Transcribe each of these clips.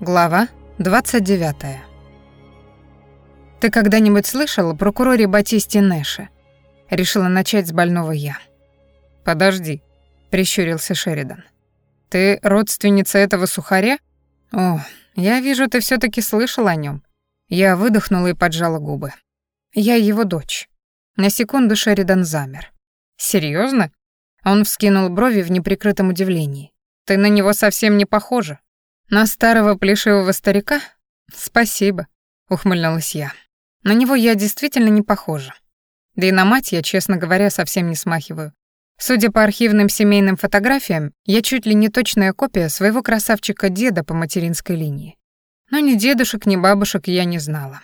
Глава 29. Ты когда-нибудь слышал о прокуроре Батисте Нэше? Решила начать с больного я. Подожди, прищурился Шеридан. Ты родственница этого сухаря? О, я вижу, ты все таки слышал о нем. Я выдохнула и поджала губы. Я его дочь. На секунду Шеридан замер. Серьезно? Он вскинул брови в неприкрытом удивлении. Ты на него совсем не похожа. «На старого плешивого старика? Спасибо», — ухмыльнулась я. «На него я действительно не похожа. Да и на мать я, честно говоря, совсем не смахиваю. Судя по архивным семейным фотографиям, я чуть ли не точная копия своего красавчика-деда по материнской линии. Но ни дедушек, ни бабушек я не знала.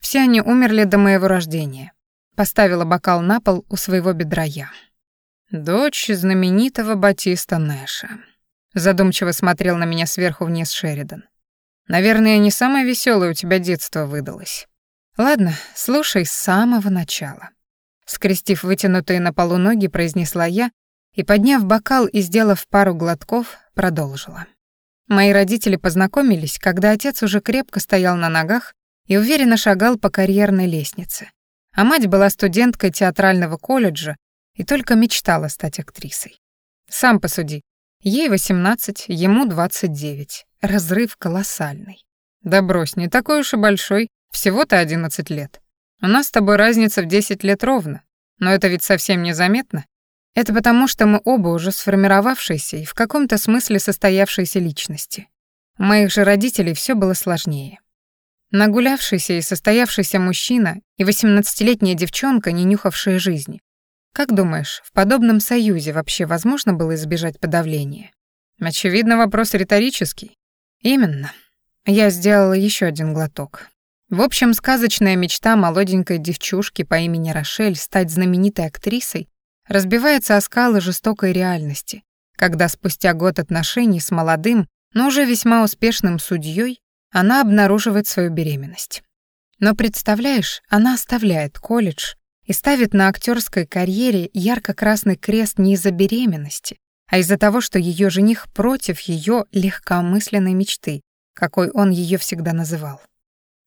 Все они умерли до моего рождения. Поставила бокал на пол у своего бедра я. Дочь знаменитого Батиста Нэша. Задумчиво смотрел на меня сверху вниз Шеридан. Наверное, не самое веселое у тебя детство выдалось. Ладно, слушай с самого начала. Скрестив вытянутые на полу ноги, произнесла я и, подняв бокал и сделав пару глотков, продолжила. Мои родители познакомились, когда отец уже крепко стоял на ногах и уверенно шагал по карьерной лестнице. А мать была студенткой театрального колледжа и только мечтала стать актрисой. Сам посуди, Ей 18, ему 29. Разрыв колоссальный. Да брось, не такой уж и большой, всего-то 11 лет. У нас с тобой разница в 10 лет ровно, но это ведь совсем незаметно. Это потому, что мы оба уже сформировавшиеся и в каком-то смысле состоявшиеся личности. У моих же родителей все было сложнее. Нагулявшийся и состоявшийся мужчина и 18-летняя девчонка, не нюхавшая жизни. Как думаешь, в подобном союзе вообще возможно было избежать подавления? Очевидно, вопрос риторический. Именно. Я сделала еще один глоток. В общем, сказочная мечта молоденькой девчушки по имени Рошель стать знаменитой актрисой разбивается о скалы жестокой реальности, когда спустя год отношений с молодым, но уже весьма успешным судьей она обнаруживает свою беременность. Но представляешь, она оставляет колледж и ставит на актерской карьере ярко-красный крест не из-за беременности, а из-за того, что ее жених против ее легкомысленной мечты, какой он ее всегда называл.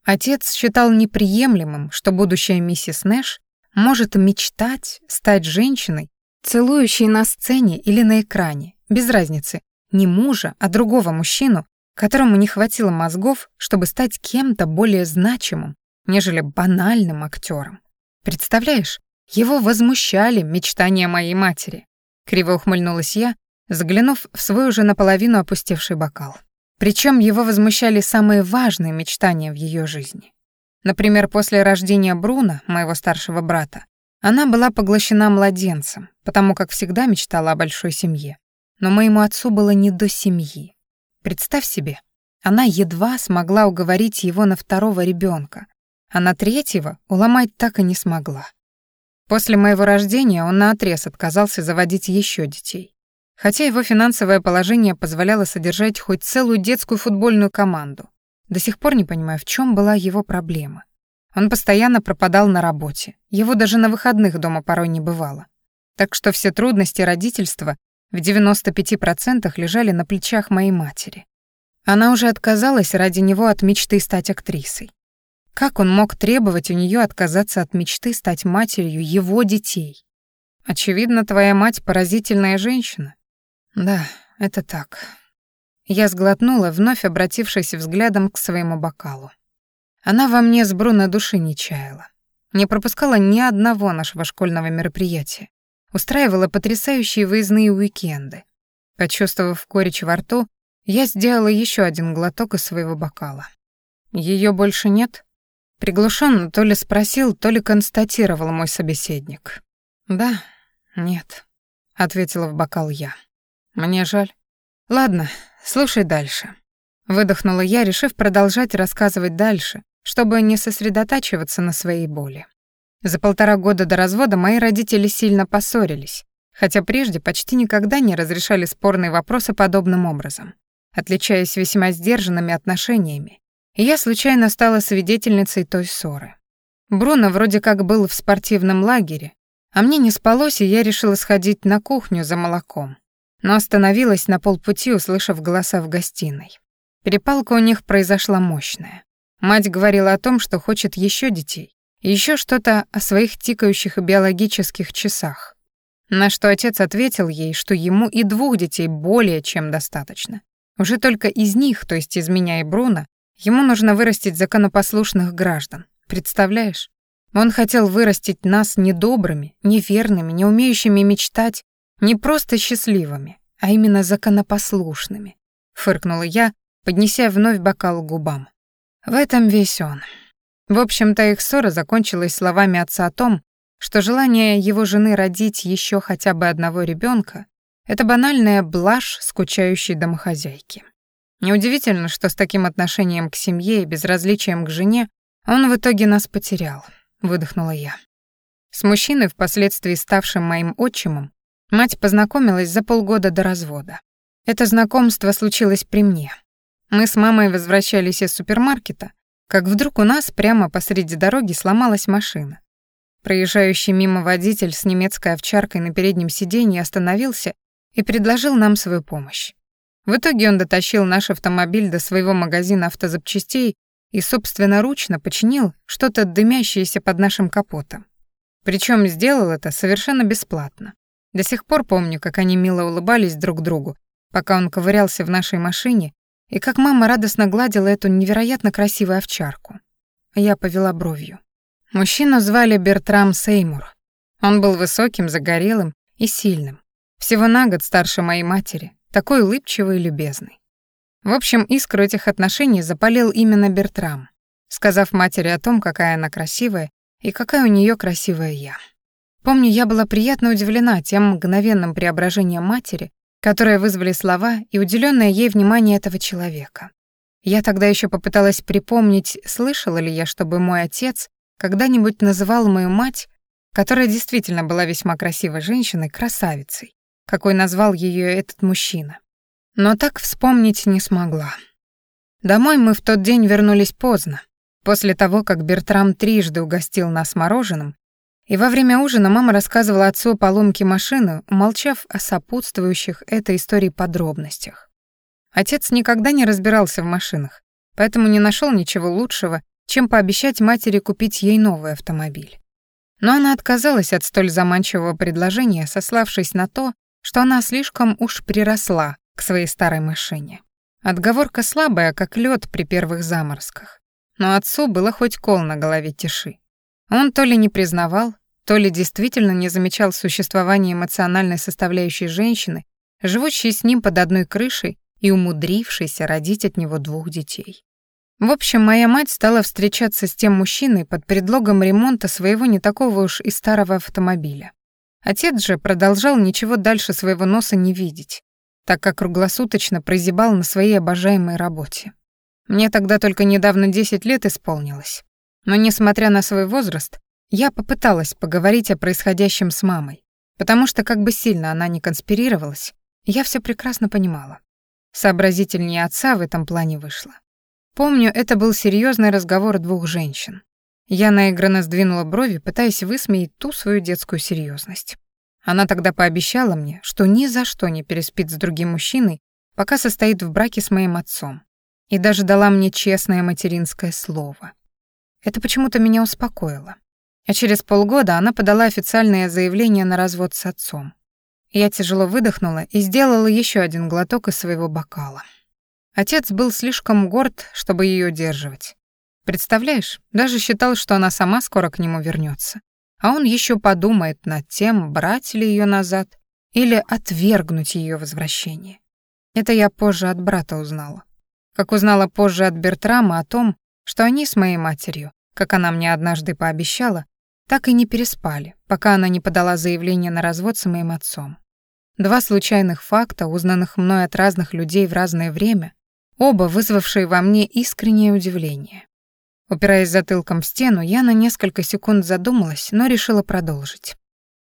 Отец считал неприемлемым, что будущая миссис Нэш может мечтать стать женщиной, целующей на сцене или на экране, без разницы, не мужа, а другого мужчину, которому не хватило мозгов, чтобы стать кем-то более значимым, нежели банальным актером. Представляешь, его возмущали мечтания моей матери. Криво ухмыльнулась я, заглянув в свой уже наполовину опустевший бокал. Причем его возмущали самые важные мечтания в ее жизни. Например, после рождения Бруна, моего старшего брата, она была поглощена младенцем, потому как всегда мечтала о большой семье. Но моему отцу было не до семьи. Представь себе, она едва смогла уговорить его на второго ребенка, а на третьего уломать так и не смогла. После моего рождения он наотрез отказался заводить еще детей. Хотя его финансовое положение позволяло содержать хоть целую детскую футбольную команду. До сих пор не понимаю, в чем была его проблема. Он постоянно пропадал на работе, его даже на выходных дома порой не бывало. Так что все трудности родительства в 95% лежали на плечах моей матери. Она уже отказалась ради него от мечты стать актрисой. Как он мог требовать у нее отказаться от мечты стать матерью его детей? Очевидно, твоя мать поразительная женщина. Да, это так. Я сглотнула, вновь обратившись взглядом к своему бокалу. Она во мне с Бруно души не чаяла. Не пропускала ни одного нашего школьного мероприятия. Устраивала потрясающие выездные уикенды. Почувствовав горечь во рту, я сделала еще один глоток из своего бокала. Ее больше нет? Приглушенно то ли спросил, то ли констатировал мой собеседник. «Да, нет», — ответила в бокал я. «Мне жаль». «Ладно, слушай дальше». Выдохнула я, решив продолжать рассказывать дальше, чтобы не сосредотачиваться на своей боли. За полтора года до развода мои родители сильно поссорились, хотя прежде почти никогда не разрешали спорные вопросы подобным образом, отличаясь весьма сдержанными отношениями я случайно стала свидетельницей той ссоры. Бруно вроде как был в спортивном лагере, а мне не спалось, и я решила сходить на кухню за молоком, но остановилась на полпути, услышав голоса в гостиной. Перепалка у них произошла мощная. Мать говорила о том, что хочет еще детей, еще что-то о своих тикающих биологических часах. На что отец ответил ей, что ему и двух детей более чем достаточно. Уже только из них, то есть из меня и Бруно, ему нужно вырастить законопослушных граждан. Представляешь? Он хотел вырастить нас недобрыми, неверными, не умеющими мечтать, не просто счастливыми, а именно законопослушными. Фыркнула я, поднеся вновь бокал к губам. В этом весь он. В общем-то, их ссора закончилась словами отца о том, что желание его жены родить еще хотя бы одного ребенка — это банальная блажь скучающей домохозяйки. Неудивительно, что с таким отношением к семье и безразличием к жене он в итоге нас потерял выдохнула я. С мужчиной, впоследствии ставшим моим отчимом, мать познакомилась за полгода до развода. Это знакомство случилось при мне. Мы с мамой возвращались из супермаркета, как вдруг у нас прямо посреди дороги сломалась машина. Проезжающий мимо водитель с немецкой овчаркой на переднем сиденье остановился и предложил нам свою помощь. В итоге он дотащил наш автомобиль до своего магазина автозапчастей и собственноручно починил что-то дымящееся под нашим капотом. Причем сделал это совершенно бесплатно. До сих пор помню, как они мило улыбались друг другу, пока он ковырялся в нашей машине, и как мама радостно гладила эту невероятно красивую овчарку. Я повела бровью. Мужчину звали Бертрам Сеймур. Он был высоким, загорелым и сильным. Всего на год старше моей матери, такой улыбчивый и любезный. В общем, искру этих отношений запалил именно Бертрам, сказав матери о том, какая она красивая и какая у нее красивая я. Помню, я была приятно удивлена тем мгновенным преображением матери, которое вызвали слова и уделенное ей внимание этого человека. Я тогда еще попыталась припомнить, слышала ли я, чтобы мой отец когда-нибудь называл мою мать, которая действительно была весьма красивой женщиной, красавицей, какой назвал ее этот мужчина но так вспомнить не смогла. Домой мы в тот день вернулись поздно, после того, как Бертрам трижды угостил нас мороженым, и во время ужина мама рассказывала отцу о поломке машины, умолчав о сопутствующих этой истории подробностях. Отец никогда не разбирался в машинах, поэтому не нашел ничего лучшего, чем пообещать матери купить ей новый автомобиль. Но она отказалась от столь заманчивого предложения, сославшись на то, что она слишком уж приросла к своей старой машине. Отговорка слабая, как лед при первых заморозках. Но отцу было хоть кол на голове тиши. Он то ли не признавал, то ли действительно не замечал существования эмоциональной составляющей женщины, живущей с ним под одной крышей и умудрившейся родить от него двух детей. В общем, моя мать стала встречаться с тем мужчиной под предлогом ремонта своего не такого уж и старого автомобиля. Отец же продолжал ничего дальше своего носа не видеть, так как круглосуточно прозябал на своей обожаемой работе. Мне тогда только недавно 10 лет исполнилось. Но, несмотря на свой возраст, я попыталась поговорить о происходящем с мамой, потому что, как бы сильно она ни конспирировалась, я все прекрасно понимала. Сообразительнее отца в этом плане вышло. Помню, это был серьезный разговор двух женщин. Я наигранно сдвинула брови, пытаясь высмеять ту свою детскую серьезность. Она тогда пообещала мне, что ни за что не переспит с другим мужчиной, пока состоит в браке с моим отцом. И даже дала мне честное материнское слово. Это почему-то меня успокоило. А через полгода она подала официальное заявление на развод с отцом. Я тяжело выдохнула и сделала еще один глоток из своего бокала. Отец был слишком горд, чтобы ее удерживать. Представляешь, даже считал, что она сама скоро к нему вернется а он еще подумает над тем, брать ли ее назад или отвергнуть ее возвращение. Это я позже от брата узнала. Как узнала позже от Бертрама о том, что они с моей матерью, как она мне однажды пообещала, так и не переспали, пока она не подала заявление на развод с моим отцом. Два случайных факта, узнанных мной от разных людей в разное время, оба вызвавшие во мне искреннее удивление. Упираясь затылком в стену, я на несколько секунд задумалась, но решила продолжить.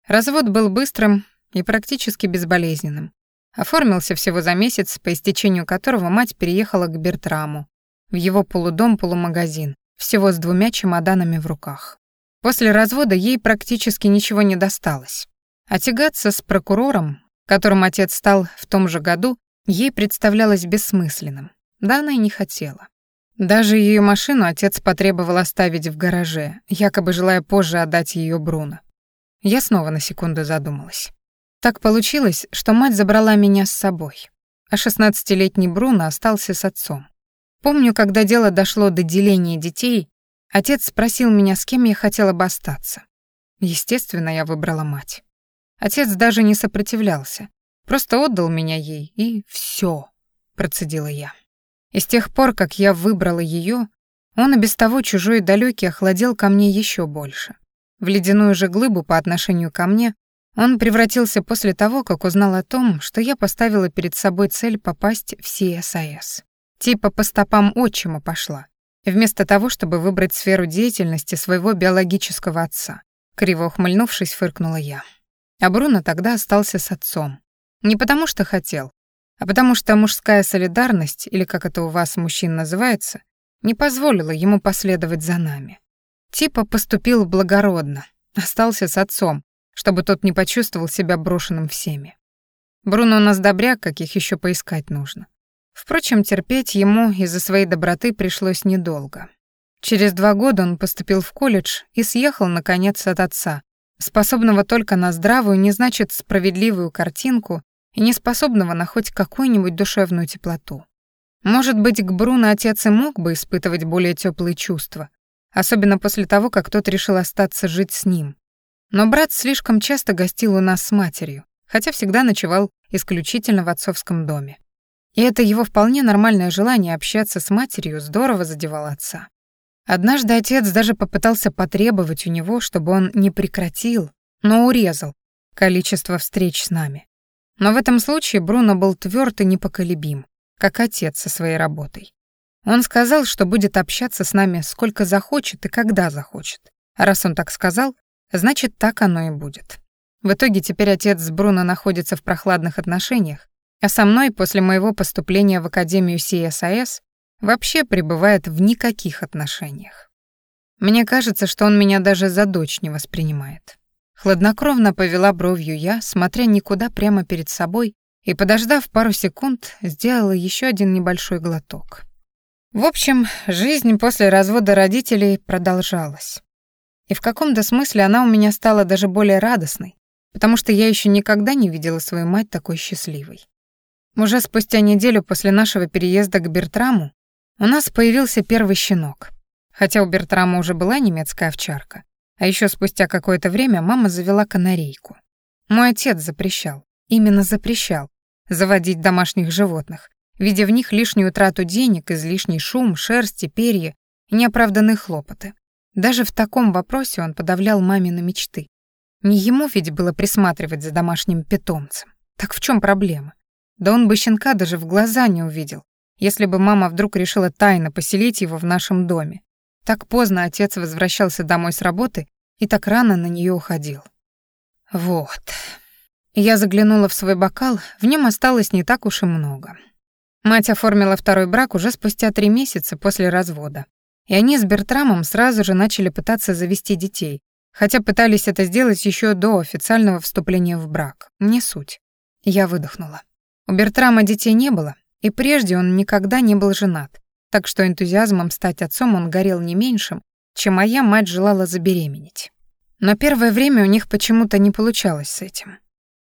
Развод был быстрым и практически безболезненным. Оформился всего за месяц, по истечению которого мать переехала к Бертраму, в его полудом-полумагазин, всего с двумя чемоданами в руках. После развода ей практически ничего не досталось. А тягаться с прокурором, которым отец стал в том же году, ей представлялось бессмысленным. Да она и не хотела. Даже ее машину отец потребовал оставить в гараже, якобы желая позже отдать ее Бруно. Я снова на секунду задумалась. Так получилось, что мать забрала меня с собой, а шестнадцатилетний Бруно остался с отцом. Помню, когда дело дошло до деления детей, отец спросил меня, с кем я хотела бы остаться. Естественно, я выбрала мать. Отец даже не сопротивлялся, просто отдал меня ей, и все, процедила я. И с тех пор, как я выбрала ее, он и без того чужой и далекий охладел ко мне еще больше. В ледяную же глыбу по отношению ко мне он превратился после того, как узнал о том, что я поставила перед собой цель попасть в СИСАС. Типа по стопам отчима пошла, вместо того, чтобы выбрать сферу деятельности своего биологического отца. Криво ухмыльнувшись, фыркнула я. А Бруно тогда остался с отцом. Не потому что хотел, а потому что мужская солидарность, или как это у вас мужчин называется, не позволила ему последовать за нами. Типа поступил благородно, остался с отцом, чтобы тот не почувствовал себя брошенным всеми. Бруно у нас добряк, каких еще поискать нужно. Впрочем, терпеть ему из-за своей доброты пришлось недолго. Через два года он поступил в колледж и съехал, наконец, от отца, способного только на здравую, не значит справедливую картинку и не способного на хоть какую-нибудь душевную теплоту. Может быть, к Бруно отец и мог бы испытывать более теплые чувства, особенно после того, как тот решил остаться жить с ним. Но брат слишком часто гостил у нас с матерью, хотя всегда ночевал исключительно в отцовском доме. И это его вполне нормальное желание общаться с матерью здорово задевало отца. Однажды отец даже попытался потребовать у него, чтобы он не прекратил, но урезал количество встреч с нами. Но в этом случае Бруно был тверд и непоколебим, как отец со своей работой. Он сказал, что будет общаться с нами сколько захочет и когда захочет. А раз он так сказал, значит, так оно и будет. В итоге теперь отец с Бруно находится в прохладных отношениях, а со мной после моего поступления в Академию СИСАС вообще пребывает в никаких отношениях. Мне кажется, что он меня даже за дочь не воспринимает. Хладнокровно повела бровью я, смотря никуда прямо перед собой, и, подождав пару секунд, сделала еще один небольшой глоток. В общем, жизнь после развода родителей продолжалась. И в каком-то смысле она у меня стала даже более радостной, потому что я еще никогда не видела свою мать такой счастливой. Уже спустя неделю после нашего переезда к Бертраму у нас появился первый щенок. Хотя у Бертрама уже была немецкая овчарка, а еще спустя какое-то время мама завела канарейку. Мой отец запрещал, именно запрещал, заводить домашних животных, видя в них лишнюю трату денег, излишний шум, шерсти, перья неоправданные хлопоты. Даже в таком вопросе он подавлял мамины мечты. Не ему ведь было присматривать за домашним питомцем. Так в чем проблема? Да он бы щенка даже в глаза не увидел, если бы мама вдруг решила тайно поселить его в нашем доме. Так поздно отец возвращался домой с работы и так рано на нее уходил. Вот. Я заглянула в свой бокал, в нем осталось не так уж и много. Мать оформила второй брак уже спустя три месяца после развода. И они с Бертрамом сразу же начали пытаться завести детей, хотя пытались это сделать еще до официального вступления в брак. Не суть. Я выдохнула. У Бертрама детей не было, и прежде он никогда не был женат так что энтузиазмом стать отцом он горел не меньшим, чем моя мать желала забеременеть. Но первое время у них почему-то не получалось с этим.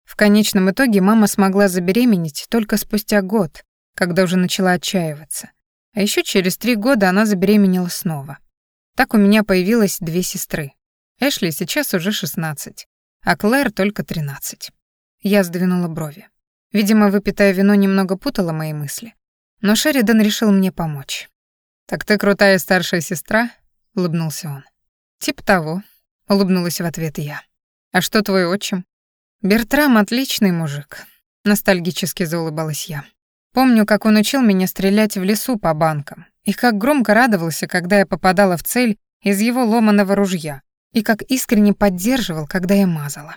В конечном итоге мама смогла забеременеть только спустя год, когда уже начала отчаиваться. А еще через три года она забеременела снова. Так у меня появилось две сестры. Эшли сейчас уже 16, а Клэр только 13. Я сдвинула брови. Видимо, выпитое вино немного путало мои мысли. Но Шеридан решил мне помочь. «Так ты крутая старшая сестра?» — улыбнулся он. «Тип того», — улыбнулась в ответ я. «А что твой отчим?» «Бертрам — отличный мужик», — ностальгически заулыбалась я. Помню, как он учил меня стрелять в лесу по банкам, и как громко радовался, когда я попадала в цель из его ломаного ружья, и как искренне поддерживал, когда я мазала.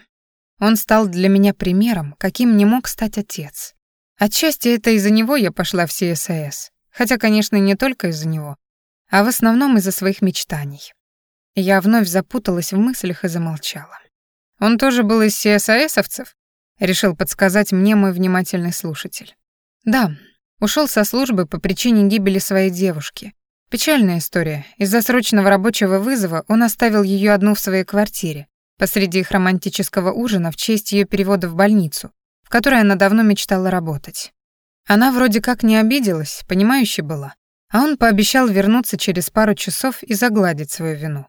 Он стал для меня примером, каким не мог стать отец. Отчасти это из-за него я пошла в ССС, хотя, конечно, не только из-за него, а в основном из-за своих мечтаний. Я вновь запуталась в мыслях и замолчала. Он тоже был из СССовцев? Решил подсказать мне мой внимательный слушатель. Да, Ушел со службы по причине гибели своей девушки. Печальная история. Из-за срочного рабочего вызова он оставил ее одну в своей квартире, посреди их романтического ужина в честь ее перевода в больницу, в которой она давно мечтала работать. Она вроде как не обиделась, понимающей была, а он пообещал вернуться через пару часов и загладить свою вину.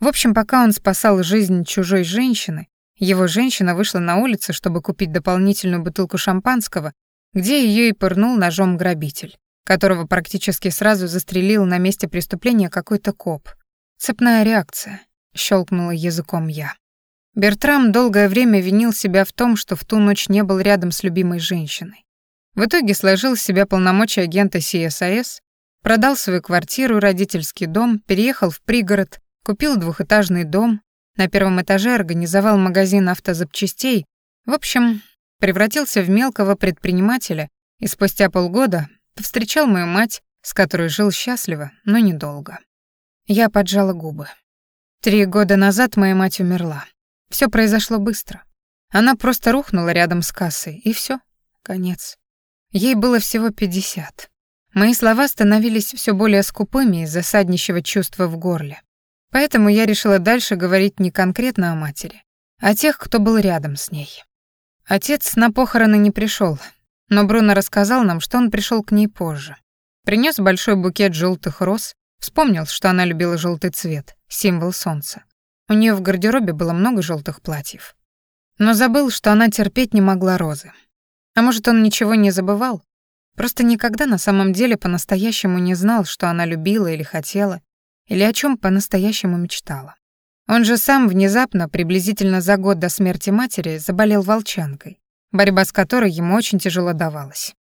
В общем, пока он спасал жизнь чужой женщины, его женщина вышла на улицу, чтобы купить дополнительную бутылку шампанского где ее и пырнул ножом грабитель, которого практически сразу застрелил на месте преступления какой-то коп. Цепная реакция, щелкнула языком я. Бертрам долгое время винил себя в том, что в ту ночь не был рядом с любимой женщиной. В итоге сложил с себя полномочия агента CSIS, продал свою квартиру, родительский дом, переехал в пригород, купил двухэтажный дом, на первом этаже организовал магазин автозапчастей. В общем, превратился в мелкого предпринимателя и спустя полгода повстречал мою мать, с которой жил счастливо, но недолго. Я поджала губы. Три года назад моя мать умерла. Все произошло быстро. Она просто рухнула рядом с кассой, и все, конец. Ей было всего пятьдесят. Мои слова становились все более скупыми из-за саднищего чувства в горле. Поэтому я решила дальше говорить не конкретно о матери, а о тех, кто был рядом с ней. Отец на похороны не пришел, но Бруно рассказал нам, что он пришел к ней позже. Принес большой букет желтых роз, вспомнил, что она любила желтый цвет, символ солнца. У нее в гардеробе было много желтых платьев. Но забыл, что она терпеть не могла розы. А может, он ничего не забывал? Просто никогда на самом деле по-настоящему не знал, что она любила или хотела, или о чем по-настоящему мечтала. Он же сам внезапно, приблизительно за год до смерти матери, заболел волчанкой, борьба с которой ему очень тяжело давалась.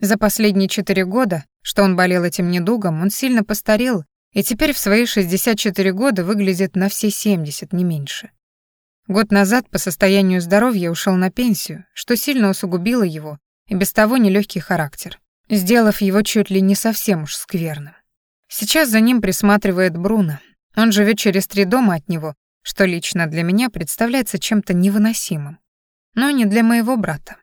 За последние четыре года, что он болел этим недугом, он сильно постарел и теперь в свои 64 года выглядит на все 70, не меньше. Год назад по состоянию здоровья ушел на пенсию, что сильно усугубило его и без того нелегкий характер, сделав его чуть ли не совсем уж скверным. Сейчас за ним присматривает Бруно, он живет через три дома от него, что лично для меня представляется чем-то невыносимым. Но не для моего брата.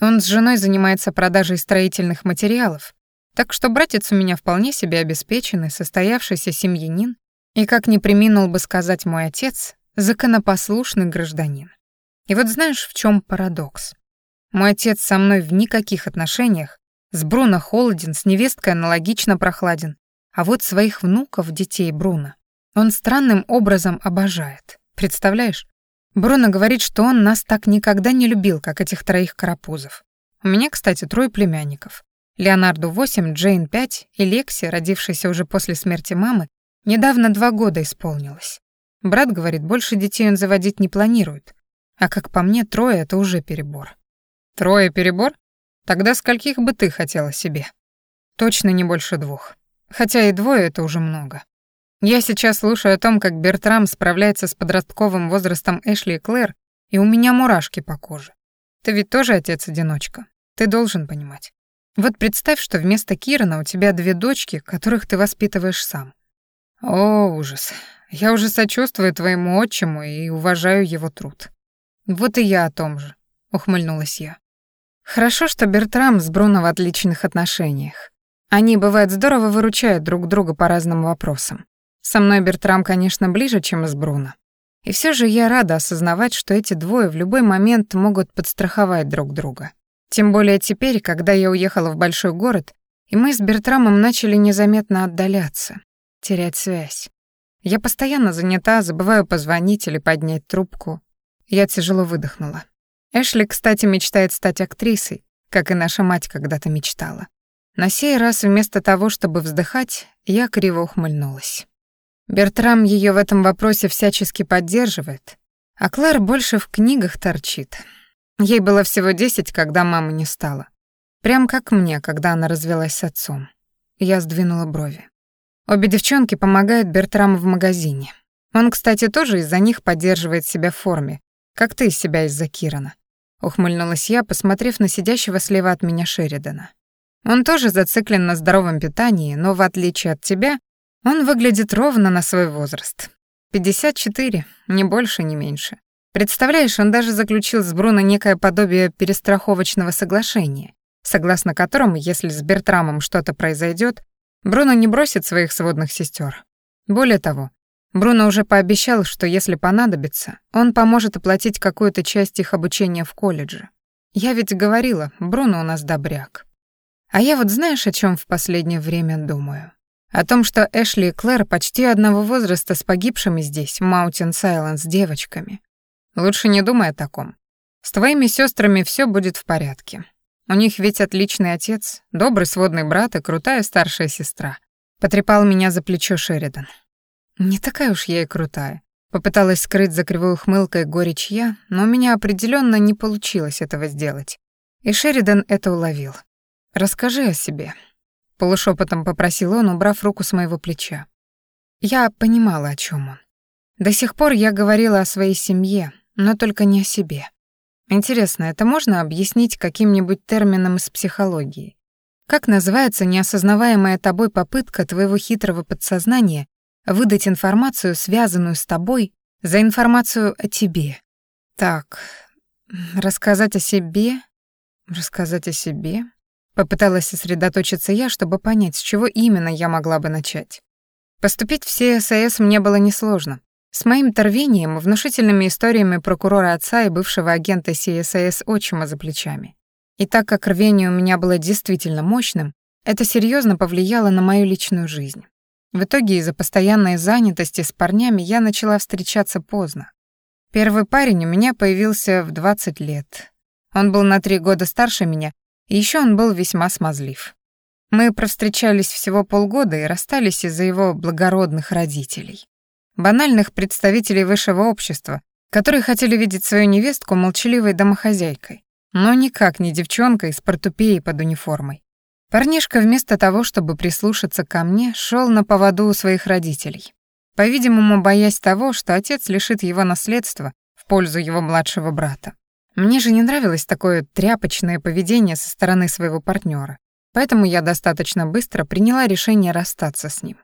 Он с женой занимается продажей строительных материалов, так что братец у меня вполне себе обеспеченный, состоявшийся семьянин, и, как не приминул бы сказать мой отец, законопослушный гражданин. И вот знаешь, в чем парадокс? Мой отец со мной в никаких отношениях, с Бруно холоден, с невесткой аналогично прохладен, а вот своих внуков, детей Бруно, он странным образом обожает. Представляешь? Бруно говорит, что он нас так никогда не любил, как этих троих карапузов. У меня, кстати, трое племянников. Леонарду 8, Джейн 5 и Лекси, родившаяся уже после смерти мамы, недавно два года исполнилось. Брат говорит, больше детей он заводить не планирует. А как по мне, трое — это уже перебор. Трое — перебор? Тогда скольких бы ты хотела себе? Точно не больше двух. Хотя и двое — это уже много. Я сейчас слушаю о том, как Бертрам справляется с подростковым возрастом Эшли и Клэр, и у меня мурашки по коже. Ты ведь тоже отец-одиночка. Ты должен понимать. Вот представь, что вместо Кирана у тебя две дочки, которых ты воспитываешь сам. О, ужас. Я уже сочувствую твоему отчиму и уважаю его труд. Вот и я о том же, ухмыльнулась я. Хорошо, что Бертрам с Бруно в отличных отношениях. Они, бывает, здорово выручают друг друга по разным вопросам. Со мной Бертрам, конечно, ближе, чем с Бруно. И все же я рада осознавать, что эти двое в любой момент могут подстраховать друг друга. Тем более теперь, когда я уехала в большой город, и мы с Бертрамом начали незаметно отдаляться, терять связь. Я постоянно занята, забываю позвонить или поднять трубку. Я тяжело выдохнула. Эшли, кстати, мечтает стать актрисой, как и наша мать когда-то мечтала. На сей раз вместо того, чтобы вздыхать, я криво ухмыльнулась. Бертрам ее в этом вопросе всячески поддерживает, а Клэр больше в книгах торчит. Ей было всего десять, когда мамы не стало. Прям как мне, когда она развелась с отцом. Я сдвинула брови. Обе девчонки помогают Бертраму в магазине. Он, кстати, тоже из-за них поддерживает себя в форме, как ты из себя из-за Кирана. Ухмыльнулась я, посмотрев на сидящего слева от меня Шеридана. Он тоже зациклен на здоровом питании, но в отличие от тебя, он выглядит ровно на свой возраст. 54, ни больше, ни меньше. Представляешь, он даже заключил с Бруно некое подобие перестраховочного соглашения. согласно которому, если с Бертрамом что-то произойдет, Бруно не бросит своих сводных сестер. Более того, Бруно уже пообещал, что если понадобится, он поможет оплатить какую-то часть их обучения в колледже. Я ведь говорила, Бруно у нас добряк. А я вот знаешь, о чем в последнее время думаю? О том, что Эшли и Клэр почти одного возраста с погибшими здесь, в Маунтин Сайленс, девочками. Лучше не думай о таком. С твоими сестрами все будет в порядке. У них ведь отличный отец, добрый сводный брат и крутая старшая сестра. Потрепал меня за плечо Шеридан. Не такая уж я и крутая. Попыталась скрыть за кривой ухмылкой горечь я, но у меня определенно не получилось этого сделать. И Шеридан это уловил. «Расскажи о себе», — полушепотом попросил он, убрав руку с моего плеча. Я понимала, о чем он. До сих пор я говорила о своей семье, но только не о себе. Интересно, это можно объяснить каким-нибудь термином из психологии? Как называется неосознаваемая тобой попытка твоего хитрого подсознания выдать информацию, связанную с тобой, за информацию о тебе. Так, рассказать о себе, рассказать о себе. Попыталась сосредоточиться я, чтобы понять, с чего именно я могла бы начать. Поступить в ССС мне было несложно. С моим торвением, внушительными историями прокурора отца и бывшего агента ССС отчима за плечами. И так как рвение у меня было действительно мощным, это серьезно повлияло на мою личную жизнь. В итоге из-за постоянной занятости с парнями я начала встречаться поздно. Первый парень у меня появился в 20 лет. Он был на три года старше меня, и еще он был весьма смазлив. Мы провстречались всего полгода и расстались из-за его благородных родителей. Банальных представителей высшего общества, которые хотели видеть свою невестку молчаливой домохозяйкой, но никак не девчонкой с портупеей под униформой. Парнишка вместо того, чтобы прислушаться ко мне, шел на поводу у своих родителей. По-видимому, боясь того, что отец лишит его наследства в пользу его младшего брата. Мне же не нравилось такое тряпочное поведение со стороны своего партнера, поэтому я достаточно быстро приняла решение расстаться с ним.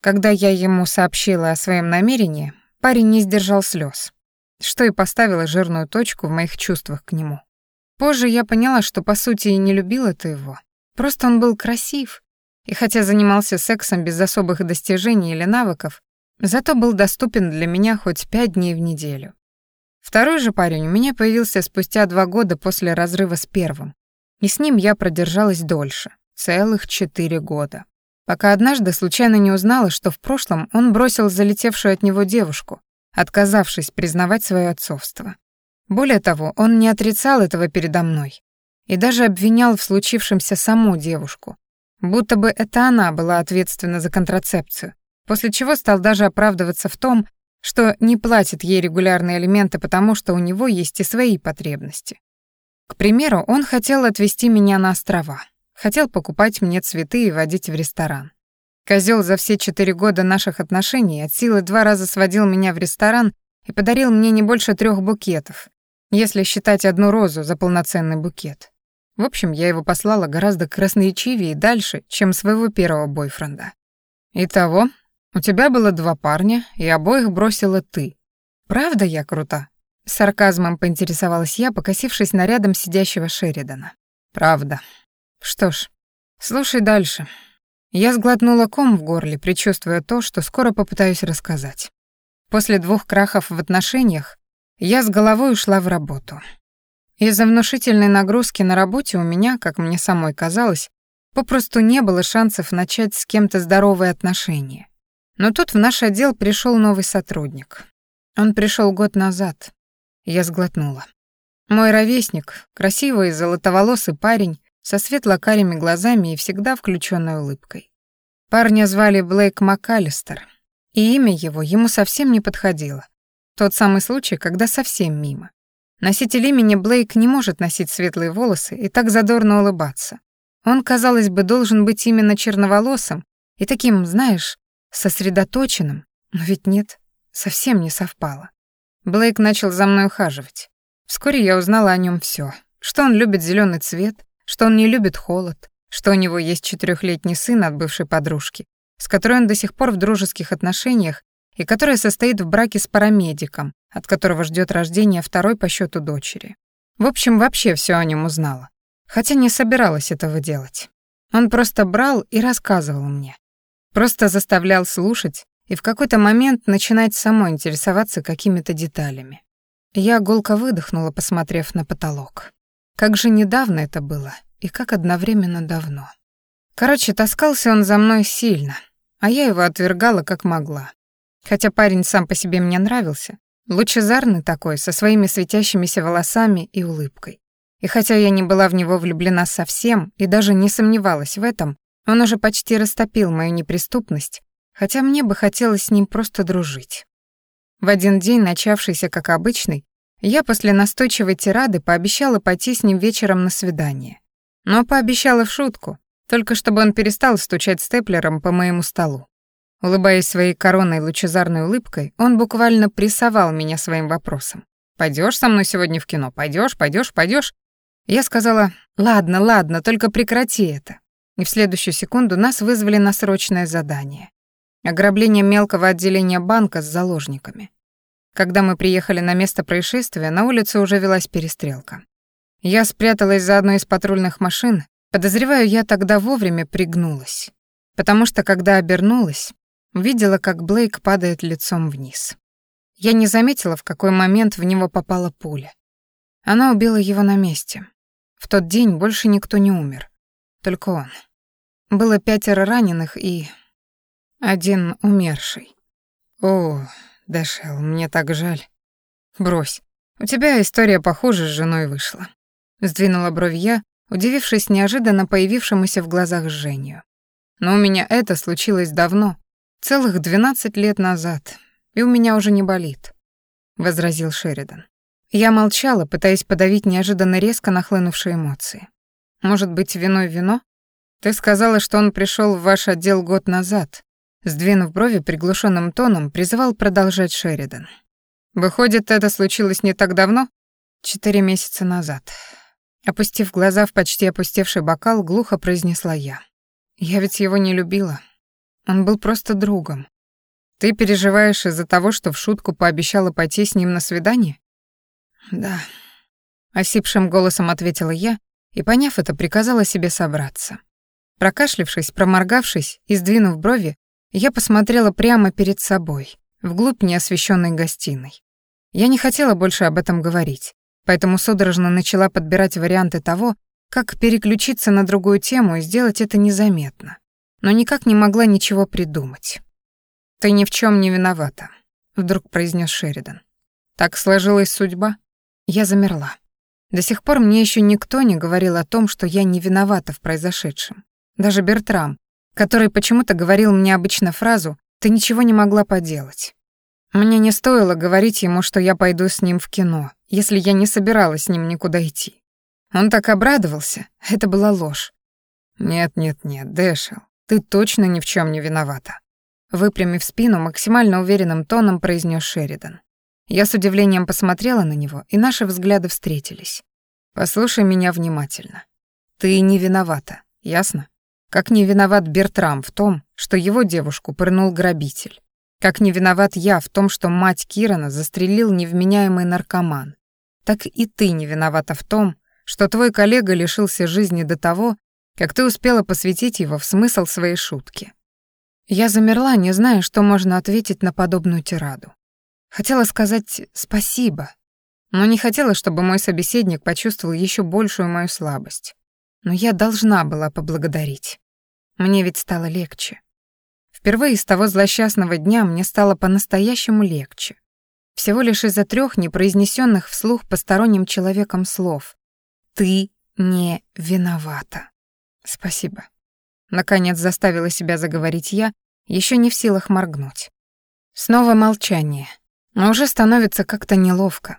Когда я ему сообщила о своем намерении, парень не сдержал слез, что и поставило жирную точку в моих чувствах к нему. Позже я поняла, что по сути и не любила-то его, Просто он был красив, и хотя занимался сексом без особых достижений или навыков, зато был доступен для меня хоть пять дней в неделю. Второй же парень у меня появился спустя два года после разрыва с первым, и с ним я продержалась дольше, целых четыре года. Пока однажды случайно не узнала, что в прошлом он бросил залетевшую от него девушку, отказавшись признавать свое отцовство. Более того, он не отрицал этого передо мной, и даже обвинял в случившемся саму девушку, будто бы это она была ответственна за контрацепцию, после чего стал даже оправдываться в том, что не платит ей регулярные алименты, потому что у него есть и свои потребности. К примеру, он хотел отвезти меня на острова, хотел покупать мне цветы и водить в ресторан. Козел за все четыре года наших отношений от силы два раза сводил меня в ресторан и подарил мне не больше трех букетов, если считать одну розу за полноценный букет. В общем, я его послала гораздо красноречивее и дальше, чем своего первого бойфренда. Итого, у тебя было два парня, и обоих бросила ты. Правда я крута? С сарказмом поинтересовалась я, покосившись на рядом сидящего Шеридана. Правда. Что ж, слушай дальше. Я сглотнула ком в горле, предчувствуя то, что скоро попытаюсь рассказать. После двух крахов в отношениях я с головой ушла в работу. Из-за внушительной нагрузки на работе у меня, как мне самой казалось, попросту не было шансов начать с кем-то здоровые отношения. Но тут в наш отдел пришел новый сотрудник. Он пришел год назад. Я сглотнула. Мой ровесник, красивый золотоволосый парень, со светло-карими глазами и всегда включенной улыбкой. Парня звали Блейк МакАлистер, и имя его ему совсем не подходило. Тот самый случай, когда совсем мимо. Носитель имени Блейк не может носить светлые волосы и так задорно улыбаться. Он, казалось бы, должен быть именно черноволосым и таким, знаешь, сосредоточенным, но ведь нет, совсем не совпало. Блейк начал за мной ухаживать. Вскоре я узнала о нем все: что он любит зеленый цвет, что он не любит холод, что у него есть четырехлетний сын от бывшей подружки, с которой он до сих пор в дружеских отношениях и которая состоит в браке с парамедиком, от которого ждет рождения второй по счету дочери. В общем, вообще все о нем узнала. Хотя не собиралась этого делать. Он просто брал и рассказывал мне. Просто заставлял слушать и в какой-то момент начинать самой интересоваться какими-то деталями. Я гулко выдохнула, посмотрев на потолок. Как же недавно это было, и как одновременно давно. Короче, таскался он за мной сильно, а я его отвергала как могла. Хотя парень сам по себе мне нравился, лучезарный такой, со своими светящимися волосами и улыбкой. И хотя я не была в него влюблена совсем и даже не сомневалась в этом, он уже почти растопил мою неприступность, хотя мне бы хотелось с ним просто дружить. В один день, начавшийся как обычный, я после настойчивой тирады пообещала пойти с ним вечером на свидание. Но пообещала в шутку, только чтобы он перестал стучать степлером по моему столу. Улыбаясь своей короной лучезарной улыбкой, он буквально прессовал меня своим вопросом. «Пойдёшь со мной сегодня в кино? Пойдёшь, пойдёшь, пойдёшь?» Я сказала «Ладно, ладно, только прекрати это». И в следующую секунду нас вызвали на срочное задание. Ограбление мелкого отделения банка с заложниками. Когда мы приехали на место происшествия, на улице уже велась перестрелка. Я спряталась за одной из патрульных машин, подозреваю, я тогда вовремя пригнулась. Потому что, когда обернулась, видела, как Блейк падает лицом вниз. Я не заметила, в какой момент в него попала пуля. Она убила его на месте. В тот день больше никто не умер. Только он. Было пятеро раненых и один умерший. О, Дэшел, мне так жаль. Брось. У тебя история похуже с женой вышла. Сдвинула бровь я, удивившись неожиданно появившемуся в глазах жжению. Но у меня это случилось давно, целых двенадцать лет назад, и у меня уже не болит, возразил Шеридан. Я молчала, пытаясь подавить неожиданно резко нахлынувшие эмоции. Может быть, виной вино? Ты сказала, что он пришел в ваш отдел год назад, Сдвинув брови приглушенным тоном, призывал продолжать Шеридан. «Выходит, это случилось не так давно?» «Четыре месяца назад». Опустив глаза в почти опустевший бокал, глухо произнесла я. «Я ведь его не любила. Он был просто другом. Ты переживаешь из-за того, что в шутку пообещала пойти с ним на свидание?» «Да», — осипшим голосом ответила я и, поняв это, приказала себе собраться. Прокашлившись, проморгавшись и сдвинув брови, я посмотрела прямо перед собой, вглубь неосвещенной гостиной. Я не хотела больше об этом говорить, поэтому судорожно начала подбирать варианты того, как переключиться на другую тему и сделать это незаметно. Но никак не могла ничего придумать. «Ты ни в чем не виновата», — вдруг произнес Шеридан. «Так сложилась судьба?» Я замерла. До сих пор мне еще никто не говорил о том, что я не виновата в произошедшем. Даже Бертрам, который почему-то говорил мне обычно фразу «ты ничего не могла поделать». Мне не стоило говорить ему, что я пойду с ним в кино, если я не собиралась с ним никуда идти. Он так обрадовался, это была ложь. «Нет-нет-нет, Дэшел, ты точно ни в чем не виновата», выпрямив спину, максимально уверенным тоном произнес Шеридан. Я с удивлением посмотрела на него, и наши взгляды встретились. «Послушай меня внимательно. Ты не виновата, ясно? Как не виноват Бертрам в том, что его девушку пырнул грабитель. Как не виноват я в том, что мать Кирана застрелил невменяемый наркоман. Так и ты не виновата в том, что твой коллега лишился жизни до того, как ты успела посвятить его в смысл своей шутки. Я замерла, не зная, что можно ответить на подобную тираду. Хотела сказать «спасибо», но не хотела, чтобы мой собеседник почувствовал еще большую мою слабость. Но я должна была поблагодарить. Мне ведь стало легче. Впервые с того злосчастного дня мне стало по-настоящему легче. Всего лишь из-за трех непроизнесенных вслух посторонним человеком слов. «Ты не виновата». «Спасибо». Наконец заставила себя заговорить я, еще не в силах моргнуть. Снова молчание, но уже становится как-то неловко.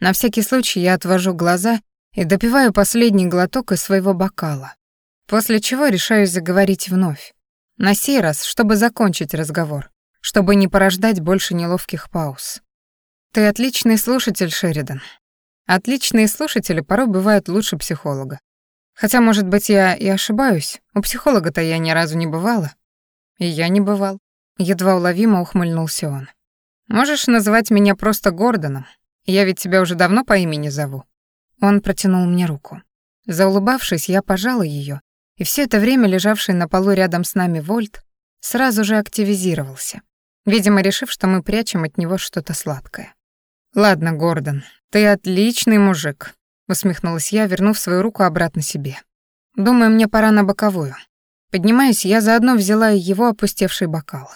На всякий случай я отвожу глаза и допиваю последний глоток из своего бокала, после чего решаюсь заговорить вновь. На сей раз, чтобы закончить разговор, чтобы не порождать больше неловких пауз. Ты отличный слушатель, Шеридан. Отличные слушатели порой бывают лучше психолога. Хотя, может быть, я и ошибаюсь, у психолога-то я ни разу не бывала. И я не бывал. Едва уловимо ухмыльнулся он. Можешь называть меня просто Гордоном. Я ведь тебя уже давно по имени зову. Он протянул мне руку. Заулыбавшись, я пожала ее, и все это время лежавший на полу рядом с нами Вольт сразу же активизировался, видимо, решив, что мы прячем от него что-то сладкое. «Ладно, Гордон, ты отличный мужик», — усмехнулась я, вернув свою руку обратно себе. «Думаю, мне пора на боковую». Поднимаясь, я заодно взяла его опустевший бокал.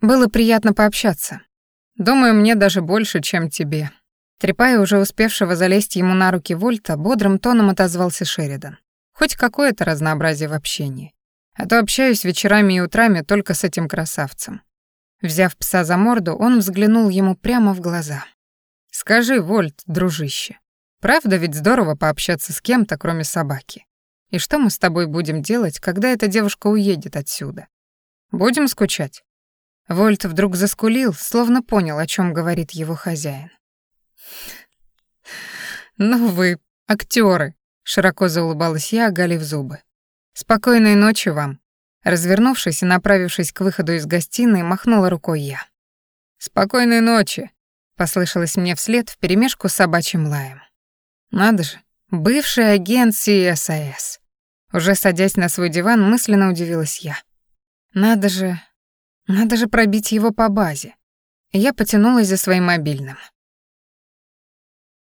Было приятно пообщаться. Думаю, мне даже больше, чем тебе. Трепая уже успевшего залезть ему на руки Вольта, бодрым тоном отозвался Шеридан. Хоть какое-то разнообразие в общении. А то общаюсь вечерами и утрами только с этим красавцем. Взяв пса за морду, он взглянул ему прямо в глаза. «Скажи, Вольт, дружище, правда ведь здорово пообщаться с кем-то, кроме собаки? И что мы с тобой будем делать, когда эта девушка уедет отсюда? Будем скучать?» Вольт вдруг заскулил, словно понял, о чем говорит его хозяин. «Ну вы, актеры, широко заулыбалась я, оголив зубы. «Спокойной ночи вам!» Развернувшись и направившись к выходу из гостиной, махнула рукой я. «Спокойной ночи!» — послышалось мне вслед вперемешку с собачьим лаем. «Надо же, бывший агент CSIS!» Уже садясь на свой диван, мысленно удивилась я. «Надо же, надо же пробить его по базе!» Я потянулась за своим мобильным.